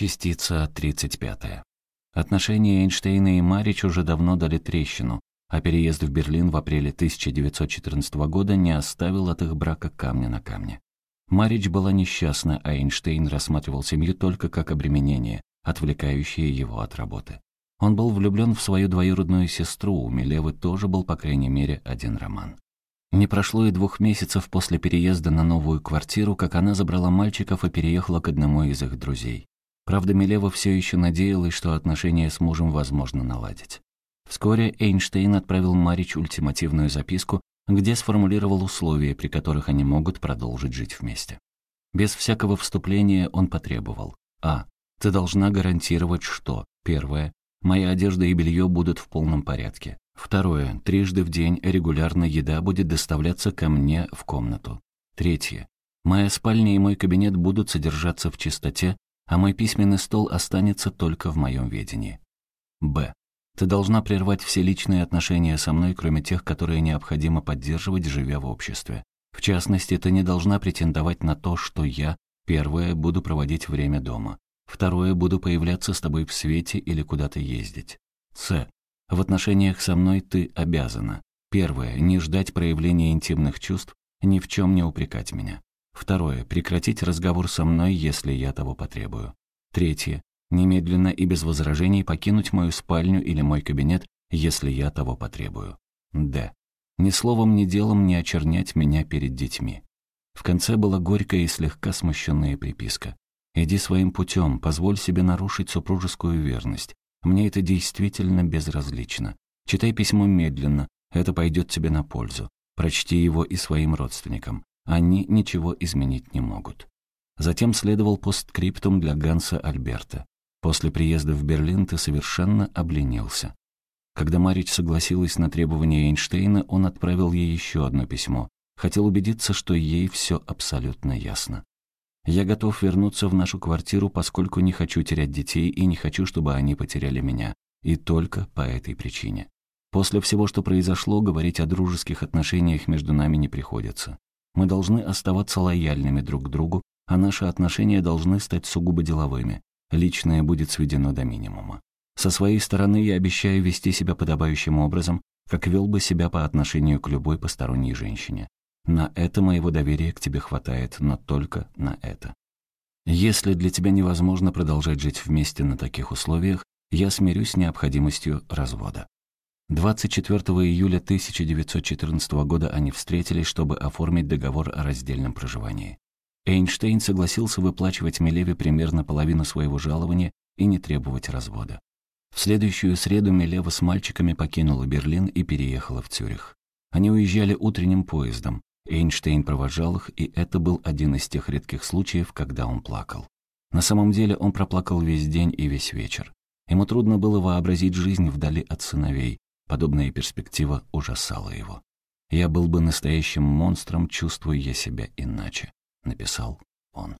Частица 35. Отношения Эйнштейна и Марич уже давно дали трещину, а переезд в Берлин в апреле 1914 года не оставил от их брака камня на камне. Марич была несчастна, а Эйнштейн рассматривал семью только как обременение, отвлекающее его от работы. Он был влюблен в свою двоюродную сестру, у Милевы тоже был, по крайней мере, один роман. Не прошло и двух месяцев после переезда на новую квартиру, как она забрала мальчиков и переехала к одному из их друзей. Правда, Милева все еще надеялась, что отношения с мужем возможно наладить. Вскоре Эйнштейн отправил Марич ультимативную записку, где сформулировал условия, при которых они могут продолжить жить вместе. Без всякого вступления он потребовал. А. Ты должна гарантировать, что. Первое. Моя одежда и белье будут в полном порядке. Второе. Трижды в день регулярно еда будет доставляться ко мне в комнату. Третье. Моя спальня и мой кабинет будут содержаться в чистоте, а мой письменный стол останется только в моем ведении. Б. Ты должна прервать все личные отношения со мной, кроме тех, которые необходимо поддерживать, живя в обществе. В частности, ты не должна претендовать на то, что я, первое, буду проводить время дома. Второе, буду появляться с тобой в свете или куда-то ездить. С. В отношениях со мной ты обязана. Первое, не ждать проявления интимных чувств, ни в чем не упрекать меня. Второе. Прекратить разговор со мной, если я того потребую. Третье. Немедленно и без возражений покинуть мою спальню или мой кабинет, если я того потребую. Д. Ни словом, ни делом не очернять меня перед детьми. В конце была горькая и слегка смущенная приписка. «Иди своим путем, позволь себе нарушить супружескую верность. Мне это действительно безразлично. Читай письмо медленно, это пойдет тебе на пользу. Прочти его и своим родственникам. Они ничего изменить не могут. Затем следовал постскриптум для Ганса Альберта. После приезда в Берлин ты совершенно обленился. Когда Марич согласилась на требования Эйнштейна, он отправил ей еще одно письмо. Хотел убедиться, что ей все абсолютно ясно. «Я готов вернуться в нашу квартиру, поскольку не хочу терять детей и не хочу, чтобы они потеряли меня. И только по этой причине. После всего, что произошло, говорить о дружеских отношениях между нами не приходится. Мы должны оставаться лояльными друг к другу, а наши отношения должны стать сугубо деловыми. Личное будет сведено до минимума. Со своей стороны я обещаю вести себя подобающим образом, как вел бы себя по отношению к любой посторонней женщине. На это моего доверия к тебе хватает, но только на это. Если для тебя невозможно продолжать жить вместе на таких условиях, я смирюсь с необходимостью развода. 24 июля 1914 года они встретились, чтобы оформить договор о раздельном проживании. Эйнштейн согласился выплачивать Милеве примерно половину своего жалования и не требовать развода. В следующую среду Милева с мальчиками покинула Берлин и переехала в Цюрих. Они уезжали утренним поездом. Эйнштейн провожал их, и это был один из тех редких случаев, когда он плакал. На самом деле он проплакал весь день и весь вечер. Ему трудно было вообразить жизнь вдали от сыновей, Подобная перспектива ужасала его. «Я был бы настоящим монстром, чувствуя я себя иначе», — написал он.